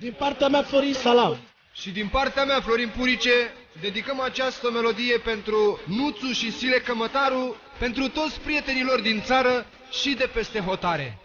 Din partea mea, Florin Salam. Și din partea mea, Florin Purice, dedicăm această melodie pentru Nuțu și Sile Cămătaru, pentru toți prietenilor din țară și de peste hotare.